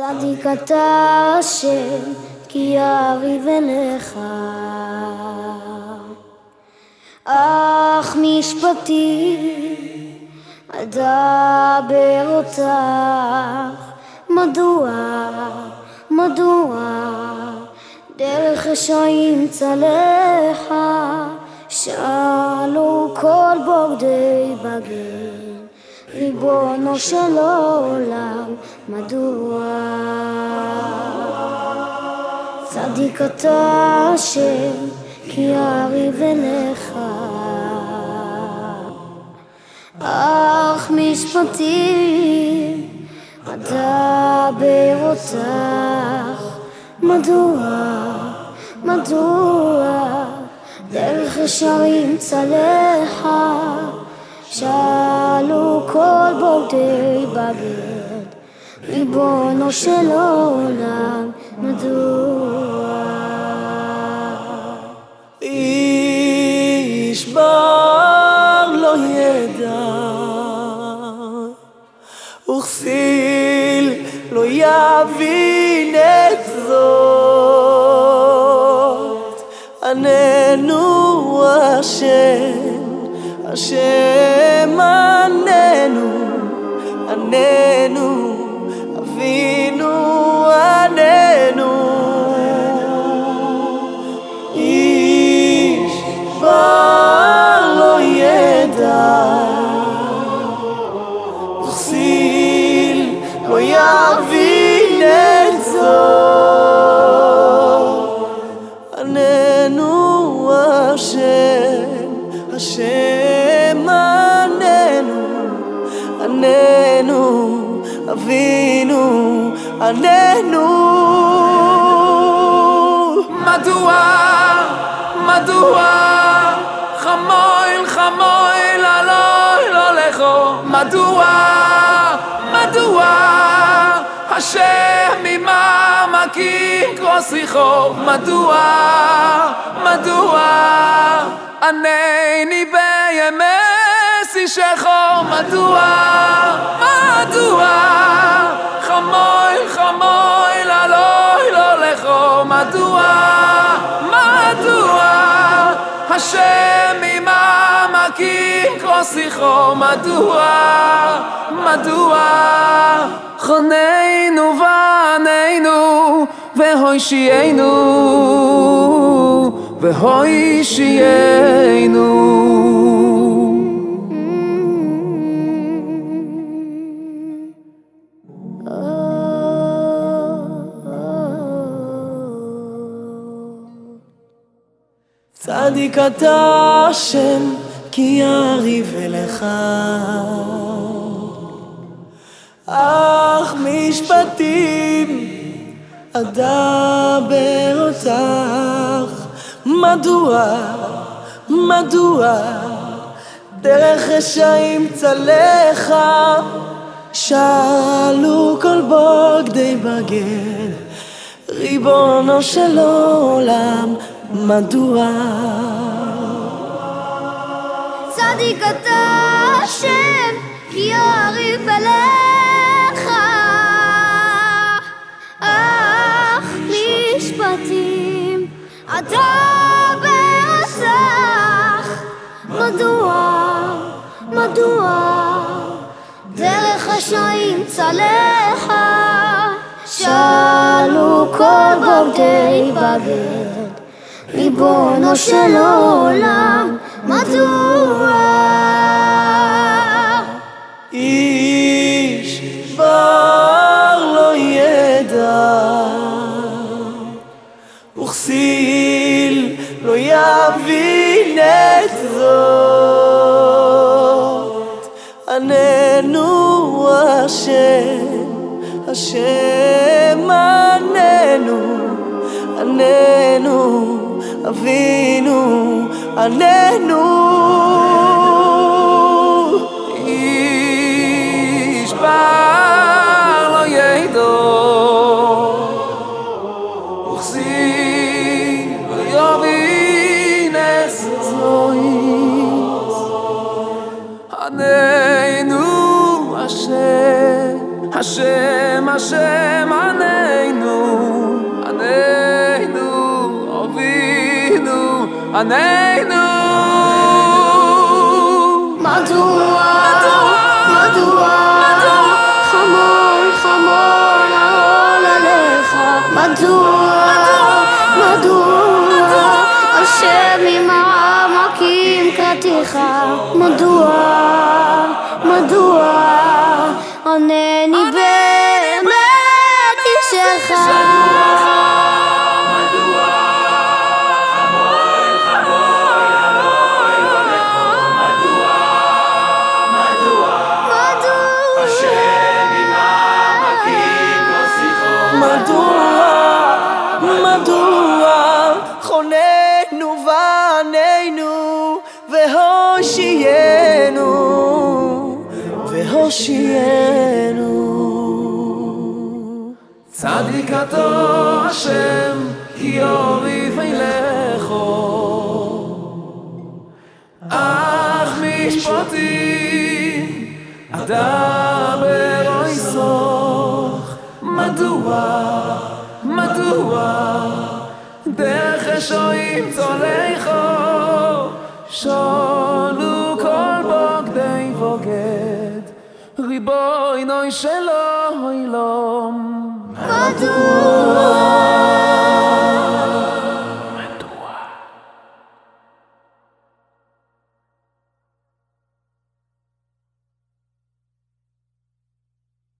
צדיק אתה השם, כי יריב אליך. אך משפטי, אדבר אותך, מדוע, מדוע, דרך רשעים צלחה, שאלו כל בוגדי בגן. ריבונו של עולם, מדוע? צדיק אתה השם, כי יריב אליך. אך משפטים, אדבר אותך, מדוע, מדוע, דרך ישרים צלחה שאלו כל בוגדי בגד, ריבונו של עולם, מדוע? איש בר לא ידע, וכסיל לא יבין את זאת, עננו השם השם עננו, עננו, אבינו עננו. איש בר לא ידע, וכסיל לא יבין עננו, אבינו, עננו. מדוע, מדוע, חמויל, חמויל, אלוהי לא לכו, מדוע, מדוע, השם ממעמקים כרוסיכו, מדוע, מדוע, ענני בימי שחור מדוע, מדוע? חמוי חמוי ללוי לא לכו מדוע, מדוע? השם ממעמקים כרוסיכו מדוע, מדוע? חוננו ועננו והושיענו והושיענו צדיק אתה השם, כי יריב אליך. אך משפטים אדבר אותך. מדוע, מדוע, דרך רשעים צלך, שאלו כל בוגדי בגד, ריבונו של עולם, מדוע? צדיק אתה השם, כי יריב אליך. אך משפטים אתה ברצח. מדוע, מדוע, דרך רשעים צלחה, שאלו כל בוגדי בגד. ריבונו של עולם, מדוע? איש בר לא ידע, וכסיל לא יבין את זאת. עננו השם, השם עננו, עננו. אבינו עננו איש בר לא ידו וכסי לא יבין עננו השם השם השם השם עננו, עננו, עננו. מדוע, מדוע, חמור, חמור העול עליך, מדוע, מדוע, השם עם העמקים קראתיך, מדוע, מדוע, ענני עלינו והושיינו והושיינו צדיקתו השם כי אורי וילכו אך משפטי אדבר או יסוך מדוע מדוע? דרך אשו ימצוא שולו כל בוגדי בוגד ריבוי נוי שלו אילום מדוע